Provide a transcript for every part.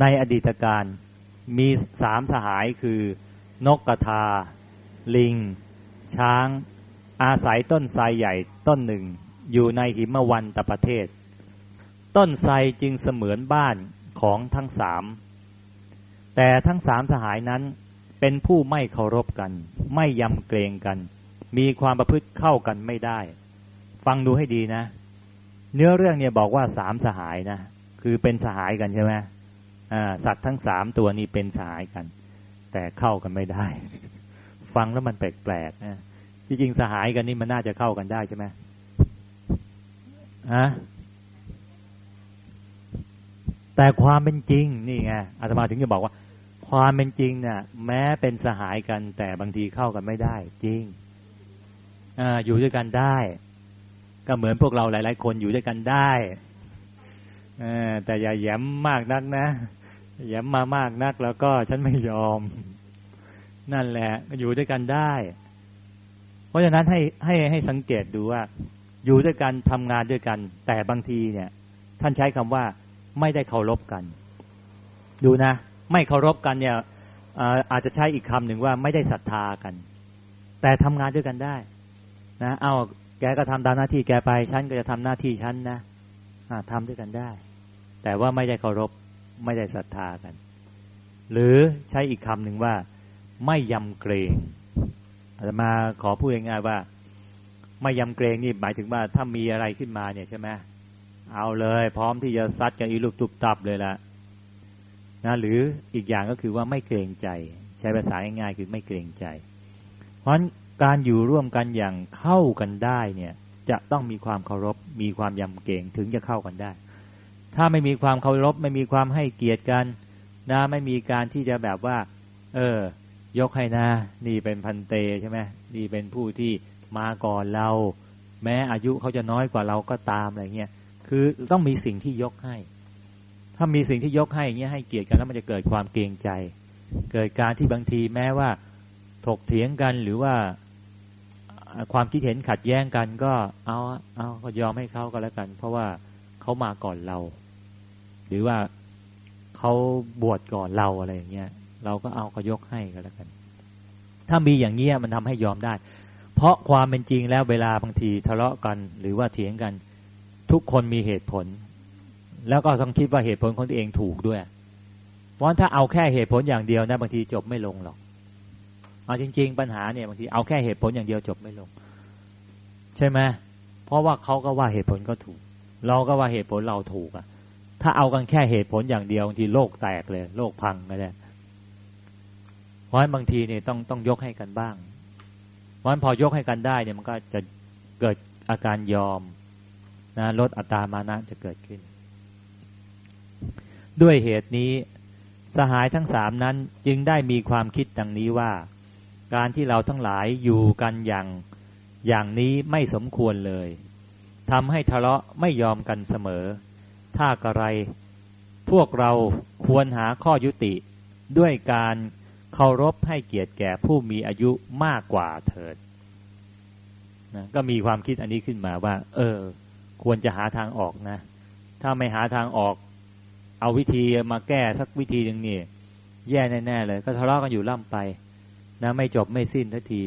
ในอดีตการมีสามสหายคือนกกระทา ลิง ช้าง อาศัยต้นไทรใหญ่ต้นหนึ่ง อยู่ในหิมวันตประเทศ ต้นไทรจึงเสมือนบ้านของทั้งสาม แต่ทั้งสามสหายนั้นเป็นผู้ไม่เคารพกัน ไม่ยำเกรงกัน มีความประพฤติเข้ากันไม่ได้ ฟังดูให้ดีนะ เนื้อเรื่องเนี่ยบอกว่าสามสหายนะ คือเป็นสหายกันใช่ไหม สัตว์ทั้งสามตัวนี้เป็นสหายกัน แต่เข้ากันไม่ได้ ฟังแล้วมันแปลกๆนะจริงๆสหายกันนี่มันน่าจะเข้ากันได้ใช่ไหมฮะแต่ความเป็นจริงนี่ไงอาตมาถึงจะบอกว่า ความเป็นจริงเนี่ย แม้เป็นสหายกัน แต่บางทีเข้ากันไม่ได้ จริงออยู่ด้วยกันได้ ก็เหมือนพวกเราหลาย ๆ คนอยู่ด้วยกันได้แต่อย่าแย้มมากนักนะ แย้มมามากนักแล้วก็ฉันไม่ยอม นั่นแหละ อยู่ด้วยกันได้ เพราะฉะนั้นให้ให้ให้สังเกตดูว่า อยู่ด้วยกันทำงานด้วยกัน แต่บางทีเนี่ย ท่านใช้คำว่า ไม่ได้เคารพกัน ดูนะ ไม่เคารพกันเนี่ยอาจจะใช้อีกคำหนึ่งว่าไม่ได้ศรัทธากัน แต่ทำงานด้วยกันได้ นะ เอาแกก็ทำตามหน้าที่แกไป ฉันก็จะทำหน้าที่ฉันนะทำด้วยกันได้ แต่ว่าไม่ได้เคารพ ไม่ได้ศรัทธากัน หรือใช้อีกคำหนึ่งว่า ไม่ยำเกรงอาจมาขอพูดง่ายๆว่า ไม่ยำเกรงนี่หมายถึงว่าถ้ามีอะไรขึ้นมาเนี่ยใช่ไหมเอาเลยพร้อมที่จะซัดกันอีลุกตุบตับเลยละนะหรืออีกอย่างก็คือว่าไม่เกรงใจ ใช้ภาษาง่ายๆคือไม่เกรงใจ เพราะการอยู่ร่วมกันอย่างเข้ากันได้เนี่ยจะต้องมีความเคารพมีความยำเกรงถึงจะเข้ากันได้ ถ้าไม่มีความเคารพไม่มีความให้เกียรติกัน นะไม่มีการที่จะแบบว่า เออ ยกให้นะนี่เป็นพันเตใช่ไหมนี่เป็นผู้ที่มาก่อนเรา แม้อายุเขาจะน้อยกว่าเราก็ตามอะไรเงี้ยคือต้องมีสิ่งที่ยกให้ ถ้ามีสิ่งที่ยกให้อย่างเงี้ยให้เกียรติกันแล้วมันจะเกิดความเกรงใจ เกิดการที่บางทีแม้ว่า ถกเถียงกันหรือว่าความคิดเห็นขัดแย้งกันก็เอาเอาก็ยอมให้เขาก็แล้วกัน เพราะว่าเขามาก่อนเรา หรือว่าเขาบวชก่อนเราอะไรอย่างเงี้ยเราก็เอาก็ยกให้ก็แล้วกัน ถ้ามีอย่างเงี้ยมันทำให้ยอมได้ เพราะความเป็นจริงแล้วเวลาบางทีทะเลาะกัน หรือว่าเถียงกัน ทุกคนมีเหตุผล แล้วก็ต้องคิดว่าเหตุผลของตัวเองถูกด้วย เพราะถ้าเอาแค่เหตุผลอย่างเดียวนะบางทีจบไม่ลงหรอกเอาจริง ๆ ปัญหาเนี่ยบางทีเอาแค่เหตุผลอย่างเดียวจบไม่ลง ใช่ไหมเพราะว่าเขาก็ว่าเหตุผลก็ถูก เราก็ว่าเหตุผลเราถูกอะ ถ้าเอากันแค่เหตุผลอย่างเดียวบางทีโลกแตกเลย โลกพังก็ได้เพราะฉะนั้นบางทีเนี่ยต้องต้องยกให้กันบ้าง เพราะฉะนั้นพอยกให้กันได้เนี่ยมันก็จะเกิดอาการยอมนะลดอัตามานะจะเกิดขึ้น ด้วยเหตุนี้สหายทั้งสามนั้นจึงได้มีความคิดดังนี้ว่า การที่เราทั้งหลายอยู่กันอย่างอย่างนี้ไม่สมควรเลยทำให้ทะเลาะไม่ยอมกันเสมอ ถ้ากระไร พวกเราควรหาข้อยุติด้วยการเคารพให้เกียรติแก่ผู้มีอายุมากกว่าเถิดนะก็มีความคิดอันนี้ขึ้นมาว่า เออ ควรจะหาทางออกนะ ถ้าไม่หาทางออก เอาวิธีมาแก้สักวิธีหนึ่งนี่แย่แน่ๆเลย ก็ทะเลาะกันอยู่ล่ำไป นะไม่จบไม่สิ้นทันที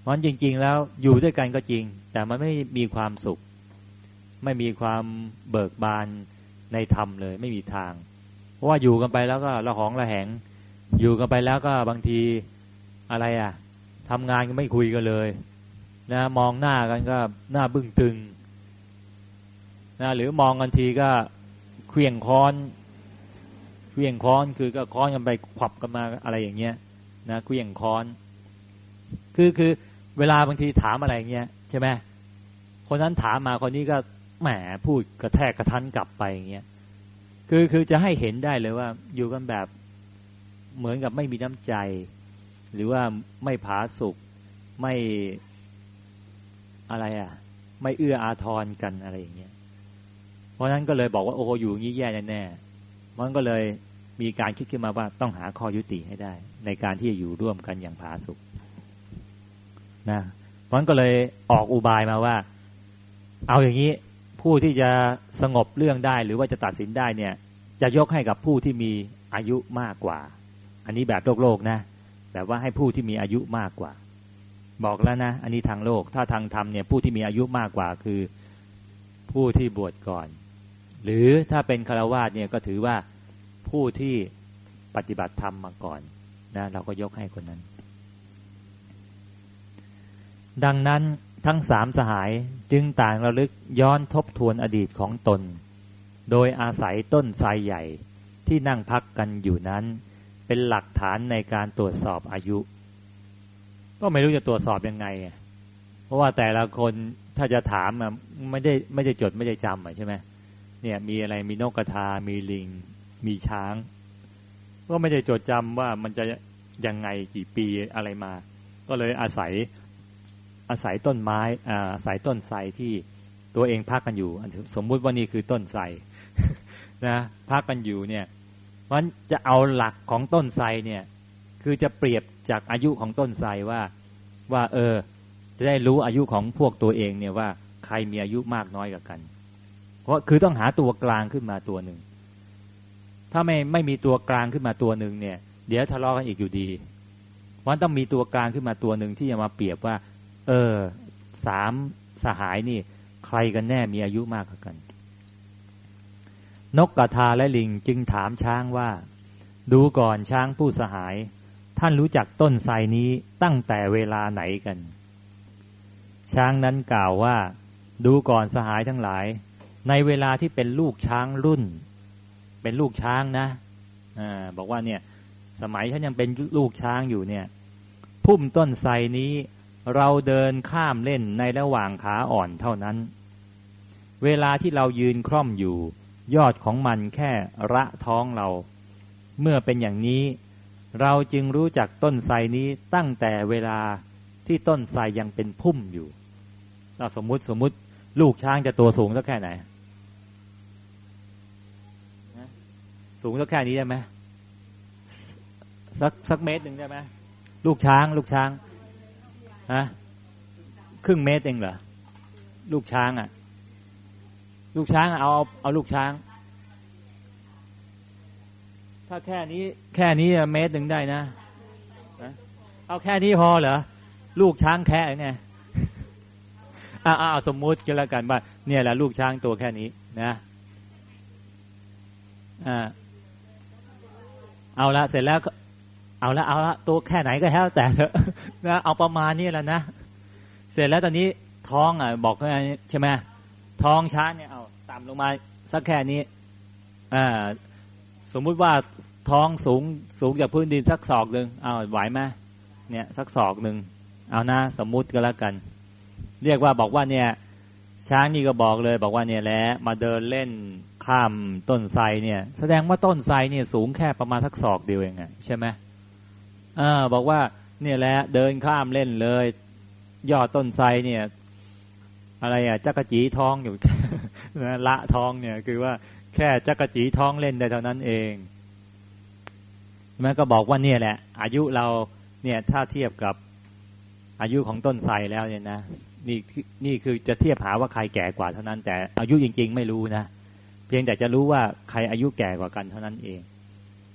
เพราะจริง ๆ แล้วอยู่ด้วยกันก็จริง แต่มันไม่มีความสุข ไม่มีความเบิกบานในธรรมเลย ไม่มีทาง เพราะว่าอยู่กันไปแล้วก็ระหองระแหง อยู่กันไปแล้วก็บางทีอะไรอะทำงานก็ไม่คุยกันเลยนะมองหน้ากันก็หน้าบึ้งตึงนะหรือมองกันทีก็เคลี่ยงค้อนเคลี่ยงค้อนคือก็ค้อนกันไปขวับกันมาอะไรอย่างเงี้ยนะเคลี่ยงค้อน คือคือเวลาบางทีถามอะไรเงี้ยใช่ไหมคนนั้นถามมาคนนี้ก็ แหมพูดกระแทกกระทันกลับไปอย่างเงี้ยคือคือจะให้เห็นได้เลยว่า อยู่กันแบบเหมือนกับไม่มีน้ำใจ หรือว่าไม่ผาสุกไม่อะไรอะ ไม่เอื้ออาทรกันอะไรอย่างเงี้ยเพราะนั้นก็เลยบอกว่าโอ้อยู่งี้แย่แน่ๆมันก็เลยมีการคิดขึ้นมาว่าต้องหาข้อยุติให้ได้ ในการที่จะอยู่ร่วมกันอย่างผาสุกนะมันก็เลยออกอุบายมาว่า เอาอย่างนี้ ผู้ที่จะสงบเรื่องได้หรือว่าจะตัดสินได้เนี่ยจะยกให้กับผู้ที่มีอายุมากกว่า อันนี้แบบโลกโลกนะแบบว่าให้ผู้ที่มีอายุมากกว่า บอกแล้วนะ อันนี้ทางโลก ถ้าทางธรรมเนี่ยผู้ที่มีอายุมากกว่าคือผู้ที่บวชก่อน หรือถ้าเป็นคารวาสเนี่ยก็ถือว่าผู้ที่ปฏิบัติธรรมมาก่อนนะเราก็ยกให้คนนั้น ดังนั้น ทั้งสามสหายจึงต่างระลึกย้อนทบทวนอดีตของตน โดยอาศัยต้นไทรใหญ่ที่นั่งพักกันอยู่นั้น เป็นหลักฐานในการตรวจสอบอายุ ก็ไม่รู้จะตรวจสอบยังไง เพราะว่าแต่ละคนถ้าจะถามไม่ได้ไม่ได้จดไม่ได้จำใช่ไหมเนี่ยมีอะไรมีนกกระทา มีลิง มีช้าง ก็ไม่ได้จดจำว่ามันจะยังไงกี่ปีอะไรมา ก็เลยอาศัย อาศัยต้นไม้อาศัยต้นไทรที่ตัวเองพักกันอยู่ สมมุติว่านี่คือต้นไทรนะพักกันอยู่เนี่ยมันจะเอาหลักของต้นไทรเนี่ยคือจะเปรียบจากอายุของต้นไทรว่าว่าเออ จะได้รู้อายุของพวกตัวเองเนี่ยว่าใครมีอายุมากน้อยกว่ากัน เพราะคือต้องหาตัวกลางขึ้นมาตัวหนึ่งถ้าไม่ไม่มีตัวกลางขึ้นมาตัวหนึ่งเนี่ย เดี๋ยวทะเลาะกันอีกอยู่ดีเพราะต้องมีตัวกลางขึ้นมาตัวหนึ่งที่จะมาเปรียบว่า เออสามสหายนี่ ใครกันแน่มีอายุมากกว่ากัน นกกระทาและลิงจึงถามช้างว่า ดูก่อนช้างผู้สหาย ท่านรู้จักต้นไทรนี้ตั้งแต่เวลาไหนกัน ช้างนั้นกล่าวว่า ดูก่อนสหายทั้งหลาย ในเวลาที่เป็นลูกช้างรุ่น เป็นลูกช้างนะอบอกว่าเนี่ย สมัยฉันยังเป็นลูกช้างอยู่เนี่ย พุ่มต้นไทรนี้ เราเดินข้ามเล่นในระหว่างขาอ่อนเท่านั้น เวลาที่เรายืนคล่อมอยู่ ยอดของมันแค่ระท้องเรา เมื่อเป็นอย่างนี้ เราจึงรู้จักต้นไทรนี้ตั้งแต่เวลาที่ต้นไทรยังเป็นพุ่มอยู่เราสมมุติสมมุติลูกช้างจะตัวสูงสักแค่ไหน สูงสักแค่นี้ได้ไหมสักสักเมตรหนึ่งได้ไหมลูกช้าง ลูกช้าง ฮะครึ่งเมตรเองเหรอลูกช้างอะ ลูกช้างเอาเอาลูกช้าง ถ้าแค่นี้ แค่นี้เมตรหนึ่งได้นะเอาแค่นี้พอเหรอลูกช้างแค่ไงอ่าเอาสมมุติกันแล้วกันว่าเนี่ยแหละลูกช้างตัวแค่นี้นะอ่าเอาละเสร็จแล้ว เอาละเอาละตัวแค่ไหนก็แล้วแต่เอะนะเอาประมาณนี้แหละนะเสร็จแล้วตอนนี้ท้องอะบอกใช่ไหมท้องช้าเนี่ยเอาต่ำลงมาสักแค่นี้อ่าสมมุติว่าท้องสูงสูงจากพื้นดินสักศอกหนึ่งเอาไหวไหมเนี่ยสักศอกหนึ่งเอานะสมมุติก็แล้วกัน เรียกว่าบอกว่าเนี่ย ช้างนี่ก็บอกเลย บอกว่าเนี่ยแหละมาเดินเล่นข้ามต้นไทรเนี่ย แสดงว่าต้นไทรเนี่ยสูงแค่ประมาณสักศอกเดียวเองไงใช่ไหม อบอกว่า เนี่ยแหละเดินข้ามเล่นเลย ยอดต้นไทรเนี่ย อะไรอะจักรจีทองอยู่ละทองเนี่ย คือว่าแค่จักรจีทองเล่นได้เท่านั้นเองมันก็บอกว่าเนี่ยแหละ อายุเราเนี่ยถ้าเทียบกับอายุของต้นไทรแล้วเนี่ยนะนี่นี่คือจะเทียบหาว่าใครแก่กว่าเท่านั้น แต่อายุจริง ๆ ไม่รู้นะเพียงแต่จะรู้ว่าใครอายุแก่กว่ากันเท่านั้นเอง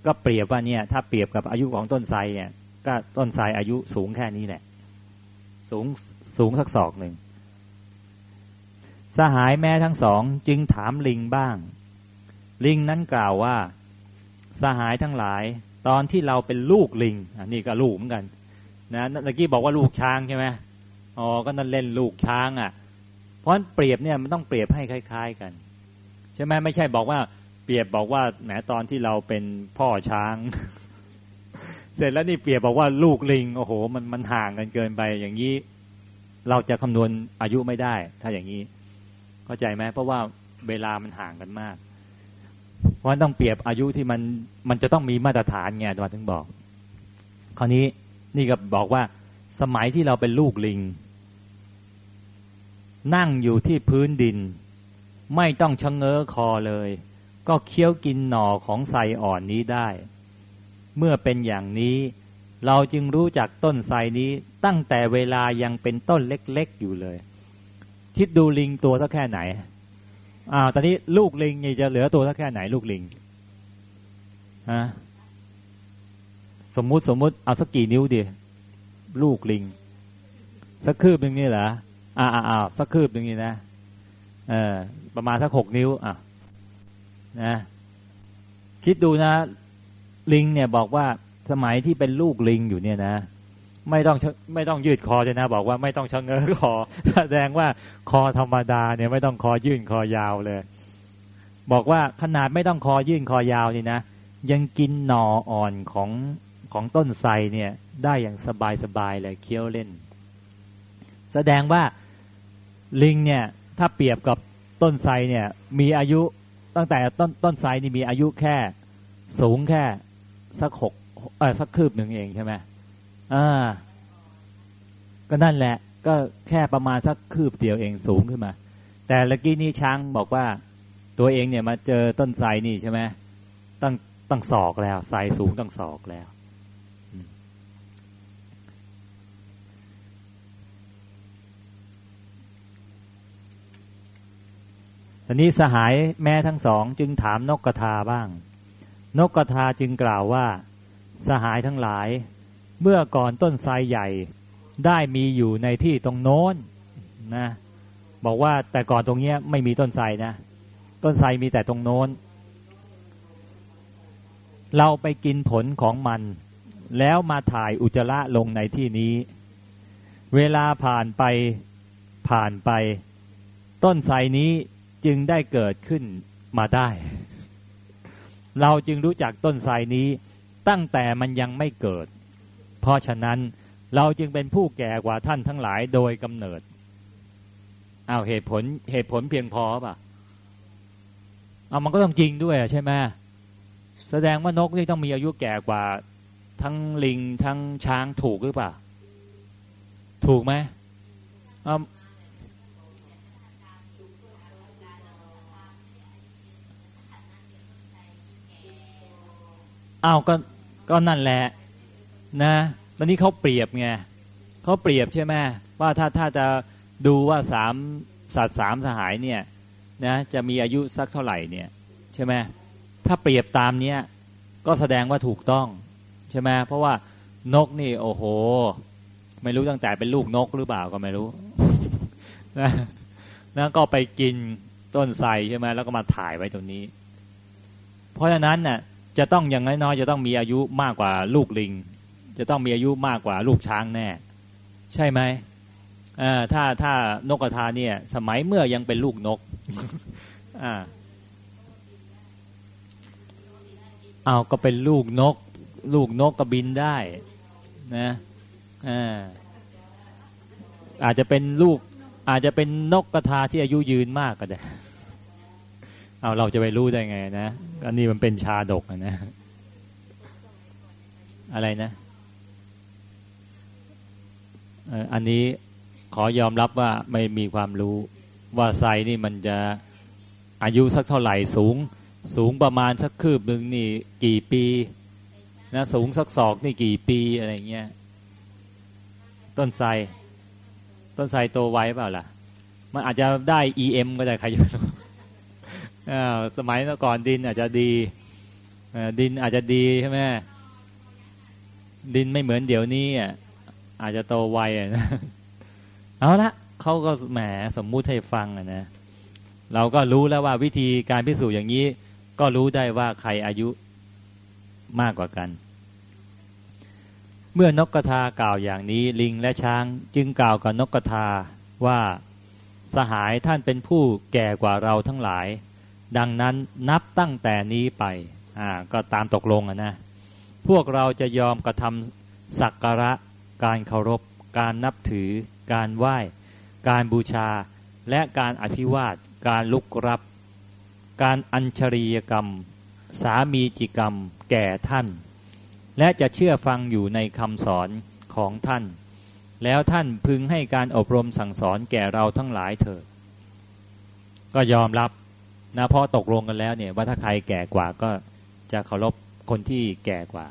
ก็เปรียบว่าเนี่ย ถ้าเปรียบกับอายุของต้นไทรเนี่ย ก็ต้นไทรอายุสูงแค่นี้แหละ สูงสูงสักศอกหนึ่งสหายแม่ทั้งสองจึงถามลิงบ้าง ลิงนั้นกล่าวว่า สหายทั้งหลาย ตอนที่เราเป็นลูกลิง อันนี้ก็ลูกเหมือนกัน นะเมื่อกี้บอกว่าลูกช้างใช่ไหมอ๋อก็นั่นเล่นลูกช้างอะ เพราะเปรียบเนี่ยมันต้องเปรียบให้คล้าย ๆ กัน ใช่ไหมไม่ใช่บอกว่า เปรียบบอกว่าแหมตอนที่เราเป็นพ่อช้าง เสร็จแล้วนี่เปรียบบอกว่าลูกลิง โอ้โห มันมันห่างกันเกินไป อย่างนี้ เราจะคำนวณอายุไม่ได้ ถ้าอย่างนี้ เข้าใจไหมเพราะว่าเวลามันห่างกันมาก เพราะต้องเปรียบอายุที่มันมันจะต้องมีมาตรฐานไงมาถึงบอก คราวนี้นี่ก็บอกว่า สมัยที่เราเป็นลูกลิง นั่งอยู่ที่พื้นดิน ไม่ต้องชะเง้อคอเลย ก็เคี้ยวกินหน่อของไทรอ่อนนี้ได้ เมื่อเป็นอย่างนี้ เราจึงรู้จักต้นไทรนี้ตั้งแต่เวลายังเป็นต้นเล็กๆอยู่เลย คิดดูลิงตัวสักแค่ไหนอ่าวตอนนี้ลูกลิงจะเหลือตัวสักแค่ไหนลูกลิงฮะสมมุติสมมุติเอาสักกี่นิ้วดีลูกลิง สักคืบหนึ่งนี่เหรออ่าอ่าสักคืบหนึ่งนี่นะเออประมาณสักหกนิ้วอะ นะ คิดดูนะ ลิงเนี่ยบอกว่าสมัยที่เป็นลูกลิงอยู่เนี่ยนะ ไม่ต้องไม่ต้องยืดคอเลยนะ บอกว่าไม่ต้องชะเง้อคอ แสดงว่าคอธรรมดาเนี่ยไม่ต้องคอยื่นคอยาวเลย บอกว่าขนาดไม่ต้องคอยื่นคอยาวนี่นะยังกินหน่ออ่อนของของต้นไทรเนี่ย ได้อย่างสบายสบายเลยเคี้ยวเล่น แสดงว่าลิงเนี่ย ถ้าเปรียบกับต้นไทรเนี่ย มีอายุ ตั้งแต่ต้นต้นไทรนี่มีอายุแค่สูงแค่สักหกเออสักคืบหนึ่งเองใช่ไหมอ่า ก็นั่นแหละ ก็แค่ประมาณสักคืบเดียวเองสูงขึ้นมา แต่ละกี้นี่ช้างบอกว่า ตัวเองเนี่ยมาเจอต้นไทรนี่ใช่ไหมตั้งตั้งศอกแล้วไทรสูงตั้งศอกแล้ว ทีนี้สหายแม่ทั้งสองจึงถามนกกระทาบ้าง นกกระทาจึงกล่าวว่า สหายทั้งหลาย เมื่อก่อนต้นไทรใหญ่ได้มีอยู่ในที่ตรงโน้นนะบอกว่าแต่ก่อนตรงเนี้ยไม่มีต้นไทรนะ ต้นไทรมีแต่ตรงโน้น เราไปกินผลของมัน แล้วมาถ่ายอุจจาระลงในที่นี้ เวลาผ่านไปผ่านไป ต้นไทรนี้ จึงได้เกิดขึ้นมาได้ เราจึงรู้จักต้นไทรนี้ตั้งแต่มันยังไม่เกิด เพราะฉะนั้นเราจึงเป็นผู้แก่กว่าท่านทั้งหลายโดยกำเนิดเอาเหตุผลเหตุผลเพียงพอป่ะเอามันก็ต้องจริงด้วยใช่ไหมแสดงว่านกนี่ต้องมีอายุแก่กว่า ทั้งลิงทั้งช้างถูกหรือเปล่า ถูกไหม อ้าวก็ก็นั่นแหละนะตอนนี้เขาเปรียบไงเขาเปรียบใช่ไหมว่าถ้าถ้าจะดูว่าสามสัตว์สามสหายเนี่ยนะจะมีอายุสักเท่าไหร่เนี่ยใช่ไหมถ้าเปรียบตามเนี้ยก็แสดงว่าถูกต้องใช่ไหมเพราะว่านกนี่ โอ้โห ไม่รู้ตั้งแต่เป็นลูกนกหรือเปล่าก็ไม่รู้นะนะก็ไปกินต้นไทรใช่ไหมแล้วก็มาถ่ายไว้ตรงนี้ เพราะฉะนั้นน่ะ จะต้องอย่างน้อยๆจะต้องมีอายุมากกว่าลูกลิง จะต้องมีอายุมากกว่าลูกช้างแน่ ใช่ไหมถ้าถ้านกกระทาเนี่ย สมัยเมื่อยังเป็นลูกนกอ่าเอาก็เป็นลูกนก ลูกนกก็บินได้ นะอ่าอาจจะเป็นลูก อาจจะเป็นนกกระทาที่อายุยืนมากก็ได้ เอาเราจะไปรู้ได้ไงนะอันนี้มันเป็นชาดกนะ อะไรนะ อันนี้ขอยอมรับว่าไม่มีความรู้ว่าไซนี่มันจะอายุสักเท่าไหร่สูง สูงประมาณสักคืบหนึ่งนี่กี่ปีนะสูงสักศอกนี่กี่ปีอะไรเงี้ยต้นไทรต้นไทรโตไวเปล่าล่ะ มันอาจจะได้ EM ก็ได้ใครจะรู้ สมัยก่อนดินอาจจะดีดินอาจจะดีใช่ไหมดินไม่เหมือนเดี๋ยวนี้อาจจะโตไวนะเอาละเขาก็แหมสมมุติให้ฟังนะเราก็รู้แล้วว่าวิธีการพิสูจน์อย่างนี้ ก็รู้ได้ว่าใครอายุมากกว่ากัน เมื่อนกกระทากล่าวอย่างนี้ ลิงและช้างจึงกล่าวกับนกกระทาว่าสหายท่านเป็นผู้แก่กว่าเราทั้งหลาย ดังนั้นนับตั้งแต่นี้ไปอ่าก็ตามตกลงนะ พวกเราจะยอมกระทำสักการะ การเคารพ การนับถือ การไหว้ การบูชา และการอภิวาท การลุกรับ การอัญชรียกรรม สามีจิกรรม แก่ท่าน และจะเชื่อฟังอยู่ในคำสอนของท่าน แล้วท่านพึงให้การอบรมสั่งสอนแก่เราทั้งหลายเถิดก็ยอมรับ นะเพราะตกลงกันแล้วเนี่ย ว่าถ้าใครแก่กว่าก็จะเคารพคนที่แก่กว่า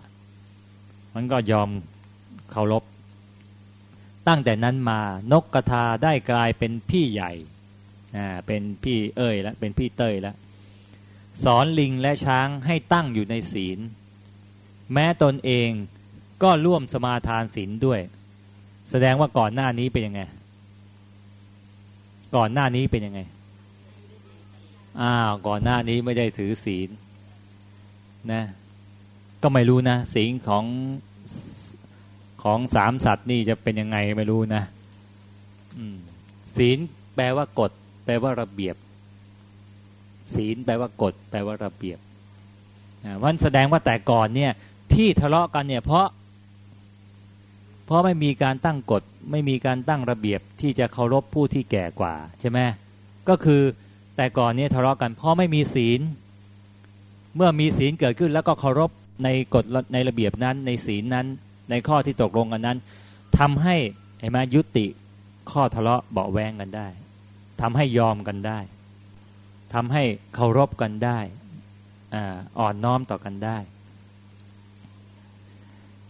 มันก็ยอมเคารพตั้งแต่นั้นมานกกระทาได้กลายเป็นพี่ใหญ่อ่าเป็นพี่เอ้ยแล้วเป็นพี่เต้ยแล้วสอนลิงและช้างให้ตั้งอยู่ในศีล แม้ตนเองก็ร่วมสมาทานศีลด้วย แสดงว่าก่อนหน้านี้เป็นยังไง ก่อนหน้านี้เป็นยังไง อ้าวก่อนหน้านี้ไม่ได้ถือศีลนะ ก็ไม่รู้นะศีลของของสามสัตว์นี่จะเป็นยังไงไม่รู้นะศีลแปลว่ากฎ แปลว่าระเบียบ ศีลแปลว่ากฎ แปลว่าระเบียบวันแสดงว่าแต่ก่อนเนี่ย ที่ทะเลาะกันเนี่ย เพราะ เพราะไม่มีการตั้งกฎ ไม่มีการตั้งระเบียบที่จะเคารพผู้ที่แก่กว่า ใช่ไหมก็คือ แต่ก่อนเนี่ยทะเลาะกันเพราะไม่มีศีล เมื่อมีศีลเกิดขึ้นแล้วก็เคารพในกฎในระเบียบนั้น ในศีลนั้น ในข้อที่ตกลงกันนั้นทำให้เห็นไหมยุติข้อทะเลาะเบาแวงกันได้ทำให้ยอมกันได้ทำให้เคารพกันได้อ่อนน้อมต่อกันได้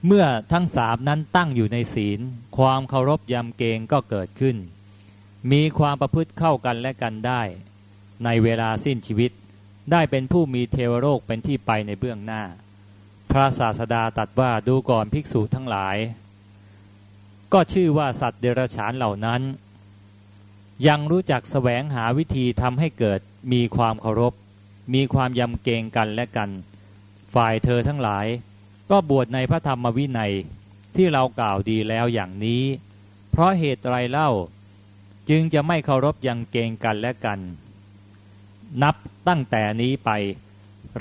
เมื่อทั้งสามนั้นตั้งอยู่ในศีล ความเคารพยำเกรงก็เกิดขึ้น มีความประพฤติเข้ากันและกันได้ ในเวลาสิ้นชีวิต ได้เป็นผู้มีเทวโลกเป็นที่ไปในเบื้องหน้า พระศาสดาตัดว่าดูก่อนภิกษุทั้งหลาย ก็ชื่อว่าสัตว์เดรัจฉานเหล่านั้น ยังรู้จักแสวงหาวิธีทำให้เกิดมีความเคารพ มีความยำเกรงกันและกัน ฝ่ายเธอทั้งหลาย ก็บวชในพระธรรมวินัยที่เรากล่าวดีแล้วอย่างนี้ เพราะเหตุไรเล่า จึงจะไม่เคารพยำเกรงกันและกัน นับตั้งแต่นี้ไป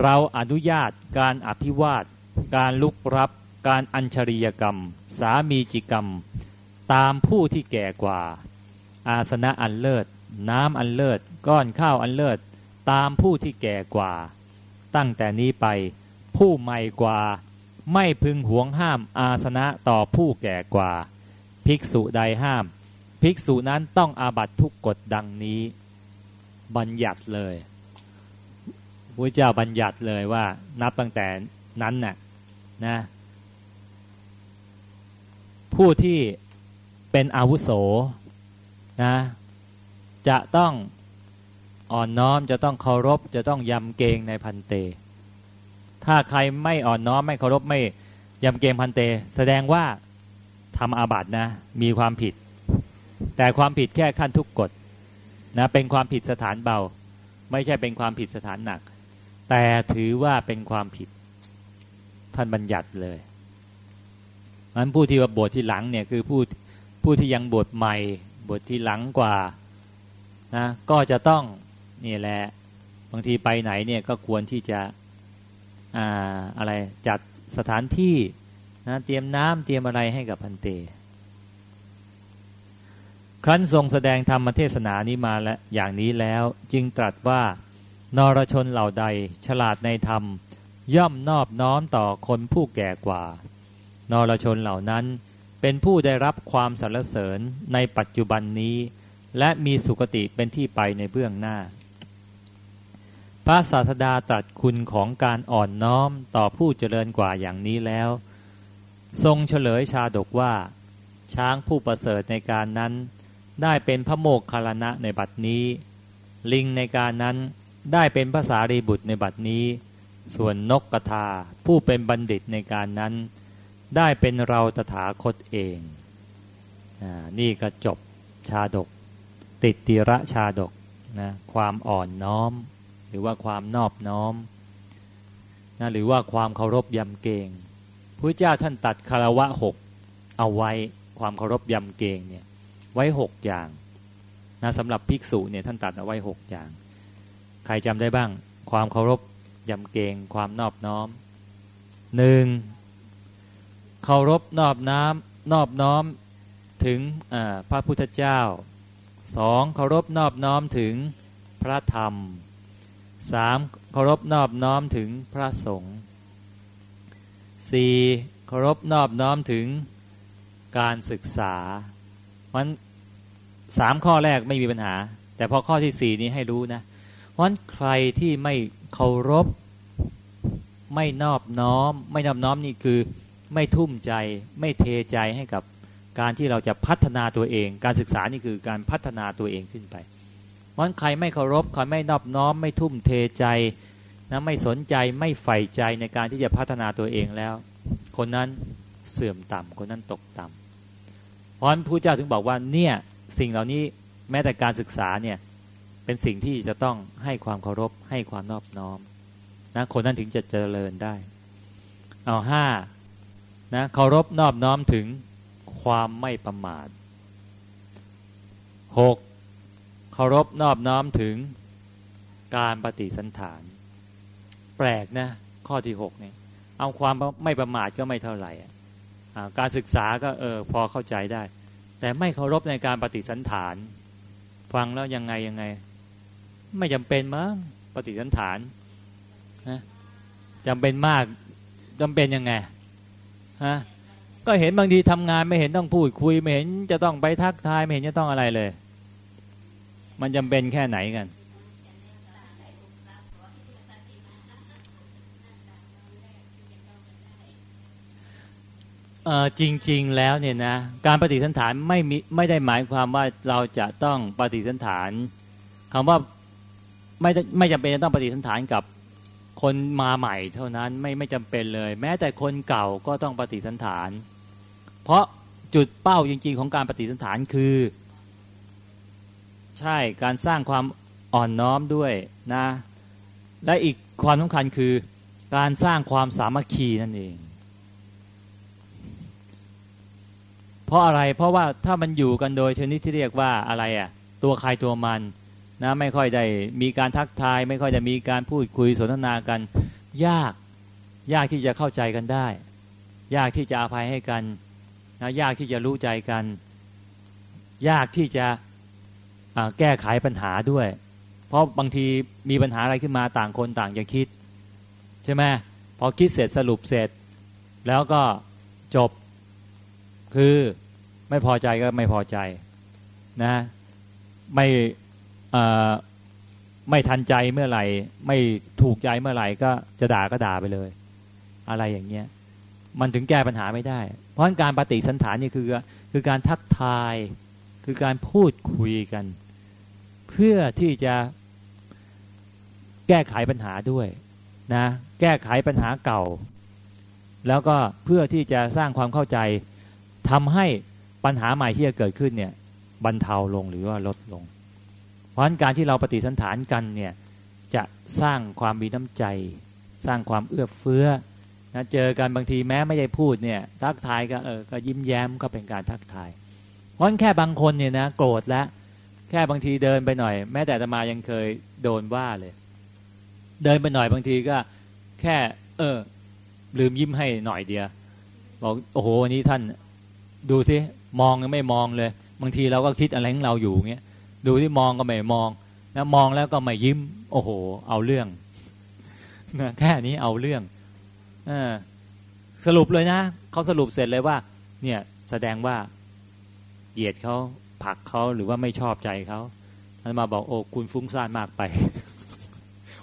เราอนุญาตการอภิวาท การลุกรับ การอัญชริยกรรม สามีจิกรรม ตามผู้ที่แก่กว่า อาสนะอันเลิศ น้ำอันเลิศ ก้อนข้าวอันเลิศ ตามผู้ที่แก่กว่า ตั้งแต่นี้ไป ผู้ใหม่กว่า ไม่พึงหวงห้ามอาสนะต่อผู้แก่กว่า ภิกษุใดห้าม ภิกษุนั้นต้องอาบัตทุกกฎดังนี้ บัญญัติเลย พระเจ้าบัญญัติเลยว่า นับตั้งแต่นั้นน่ะนะผู้ที่เป็นอาวุโสนะจะต้องอ่อนน้อมจะต้องเคารพ จะต้องยำเกรงในพันเต ถ้าใครไม่อ่อนน้อมไม่เคารพไม่ยำเกรงพันเต แสดงว่าทำอาบัตินะมีความผิด แต่ความผิดแค่ขั้นทุกกฎนะเป็นความผิดสถานเบา ไม่ใช่เป็นความผิดสถานหนัก แต่ถือว่าเป็นความผิด ท่านบัญญัติเลยมันผู้ที่ว่าบวชที่หลังเนี่ยคือผู้ผู้ที่ยังบวชใหม่บวชที่หลังกว่านะก็จะต้องนี่แหละบางทีไปไหนเนี่ยก็ควรที่จะอ่าอะไรจัดสถานที่นะเตรียมน้ำเตรียมอะไรให้กับพันเต ครั้นทรงแสดงธรรมเทศนานี้มาและอย่างนี้แล้วจึงตรัสว่า นรชนเหล่าใดฉลาดในธรรม ย่อมนอบน้อมต่อคนผู้แก่กว่า นรชนเหล่านั้นเป็นผู้ได้รับความสรรเสริญในปัจจุบันนี้ และมีสุคติเป็นที่ไปในเบื้องหน้า พระศาสดาตรัสคุณของการอ่อนน้อมต่อผู้เจริญกว่าอย่างนี้แล้ว ทรงเฉลยชาดกว่า ช้างผู้ประเสริฐในการนั้น ได้เป็นพระโมกขลณะในบัดนี้ ลิงในการนั้น ได้เป็นภาษารีบุตรในบัดนี้ ส่วนนกกระทาผู้เป็นบัณฑิตในการนั้น ได้เป็นเราตถาคตเองอนี่ก็จบชาดก ติดติระชาดกนะความอ่อนน้อม หรือว่าความนอบน้อมนะหรือว่าความเคารพยำเกรงพระเจ้าท่านตัดคารวะหกเอาไว้ความเคารพยำเกรงเนี่ยไว้หกอย่างนะสำหรับภิกษุเนี่ยท่านตัดเอาไว้หกอย่าง ใครจำได้บ้าง ความเคารพยำเกรงความนอบน้อมหนึ่งเคารพนอบน้ำนอบน้อมถึงพระพุทธเจ้าสองเคารพนอบน้อมถึงพระธรรมสามเคารพนอบน้อมถึงพระสงฆ์สี่เคารพนอบน้อมถึงการศึกษามันสามข้อแรกไม่มีปัญหา แต่พอข้อที่สี่นี้ให้รู้นะ เพราะใครที่ไม่เคารพ ไม่นอบน้อม ไม่นอบน้อมนี่คือไม่ทุ่มใจ ไม่เทใจให้กับการที่เราจะพัฒนาตัวเอง การศึกษานี่คือการพัฒนาตัวเองขึ้นไปมันใครไม่เคารพใครไม่นอบน้อม ไม่ทุ่มเทใจนะไม่สนใจไม่ใฝ่ใจในการที่จะพัฒนาตัวเองแล้ว คนนั้นเสื่อมต่ำคนนั้นตกต่ำเพราะฉะนั้นพระเจ้าถึงบอกว่าเนี่ยสิ่งเหล่านี้แม้แต่การศึกษาเนี่ย เป็นสิ่งที่จะต้องให้ความเคารพให้ความนอบน้อมนะคนนั้นถึงจะเจริญได้ เอาห้านะเคารพนอบน้อมถึงความไม่ประมาทหกเคารพนอบน้อมถึงการปฏิสันฐาน แปลกนะข้อที่หกเนี่ยเอาความไม่ประมาทก็ไม่เท่าไหร่การศึกษาก็เออพอเข้าใจได้ แต่ไม่เคารพในการปฏิสันฐาน ฟังแล้วยังไงยังไง ไม่จำเป็นมั้งปฏิสันฐานนะจำเป็นมากจำเป็นยังไงฮะก็เห็นบางทีทำงานไม่เห็นต้องพูดคุย ไม่เห็นจะต้องไปทักทายไม่เห็นจะต้องอะไรเลย มันจำเป็นแค่ไหนกันเออจริง ๆ แล้วเนี่ยนะการปฏิสันฐานไม่มีไม่ได้หมายความว่าเราจะต้องปฏิสันฐานคำว่า ไม่ไม่จำเป็นจะต้องปฏิสันฐานกับคนมาใหม่เท่านั้นไม่ไม่จำเป็นเลย แม้แต่คนเก่าก็ต้องปฏิสันฐาน เพราะจุดเป้าจริง ๆ ของการปฏิสันฐานคือ ใช่การสร้างความอ่อนน้อมด้วยนะและอีกความสำคัญคือการสร้างความสามัคคีนั่นเอง เพราะอะไรเพราะว่าถ้ามันอยู่กันโดยชนิดที่เรียกว่าอะไรอะตัวใครตัวมัน นะไม่ค่อยได้มีการทักทาย ไม่ค่อยจะมีการพูดคุยสนทนากัน ยากยากที่จะเข้าใจกันได้ ยากที่จะอภัยให้กันนะยากที่จะรู้ใจกัน ยากที่จะแก้ไขปัญหาด้วย เพราะบางทีมีปัญหาอะไรขึ้นมาต่างคนต่างจะคิด ใช่ไหมพอคิดเสร็จสรุปเสร็จ แล้วก็จบคือไม่พอใจก็ไม่พอใจนะไม่ ไม่ทันใจเมื่อไหร่ ไม่ถูกใจเมื่อไหร่ก็จะด่าก็ด่าไปเลย อะไรอย่างเงี้ยมันถึงแก้ปัญหาไม่ได้ เพราะการปฏิสันฐานนี่คือ คือการทักทาย คือการพูดคุยกัน เพื่อที่จะแก้ไขปัญหาด้วยนะแก้ไขปัญหาเก่า แล้วก็เพื่อที่จะสร้างความเข้าใจทำให้ปัญหาใหม่ที่จะเกิดขึ้นเนี่ยบรรเทาลงหรือว่าลดลง เพราะการที่เราปฏิสันฐานกันเนี่ยจะสร้างความมีน้ำใจ สร้างความเอื้อเฟื้อนะเจอกันบางทีแม้ไม่ได้พูดเนี่ยทักทายก็เออก็ยิ้มแย้มก็เป็นการทักทาย เพราะแค่บางคนเนี่ยนะโกรธแล้วแค่บางทีเดินไปหน่อย แม้แต่ตมายังเคยโดนว่าเลย เดินไปหน่อยบางทีก็แค่ เออ ลืมยิ้มให้หน่อยเดียวบอกโอ้โหวันนี้ท่านดูสิมองยังไม่มองเลย บางทีเราก็คิดอะไรของเราอยู่เงี้ย ดูที่มองก็ไม่มองแล้วมองแล้วก็ไม่ยิ้ม โอ้โห เอาเรื่องนะแค่นี้เอาเรื่องอสรุปเลยนะเขาสรุปเสร็จเลยว่า เนี่ย แสดงว่าเหยียดเขาผักเขาหรือว่าไม่ชอบใจเขาท่านมาบอกโอ้คุณฟุ้งซ่านมากไป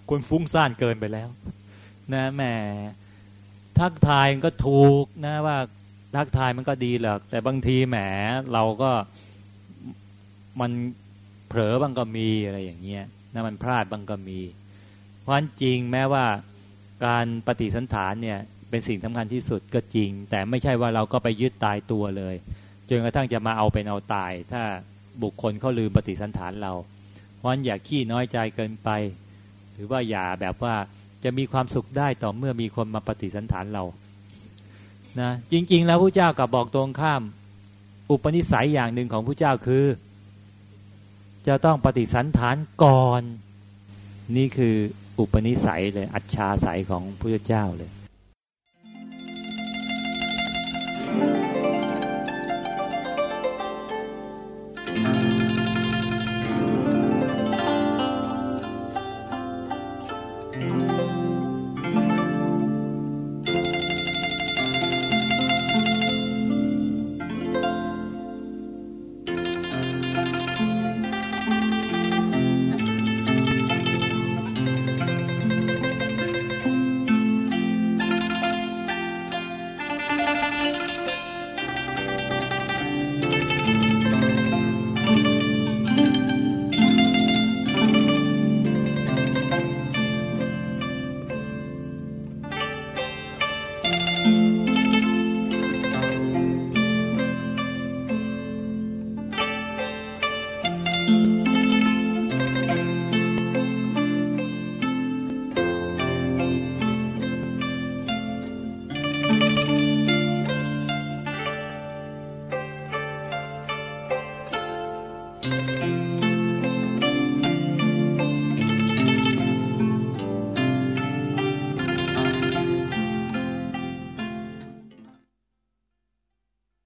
คุณฟุ้งซ่านเกินไปแล้ว นะแหมทักทายก็ถูกนะว่าทักทายมันก็ดีแหละแต่บางทีแหมเราก็มัน เผลอบางก็มีอะไรอย่างเงี้ยนะมันพลาดบางก็มี เพราะจริงแม้ว่าการปฏิสันฐานเนี่ยเป็นสิ่งสำคัญที่สุดก็จริง แต่ไม่ใช่ว่าเราก็ไปยึดตายตัวเลยจนกระทั่งจะมาเอาเป็นเอาตาย ถ้าบุคคลเขาลืมปฏิสันฐานเรา เพราะฉะนั้นอย่าขี้น้อยใจเกินไป หรือว่าอย่าแบบว่าจะมีความสุขได้ต่อเมื่อมีคนมาปฏิสันฐานเรานะจริง ๆ แล้วพระเจ้ากับบอกตรงข้าม อุปนิสัยอย่างหนึ่งของพระเจ้าคือ จะต้องปฏิสันฐานก่อน นี่คืออุปนิสัยเลย อัจฉาสัยของพระเจ้าเลย